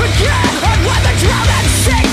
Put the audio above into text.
forget on what the drum and sing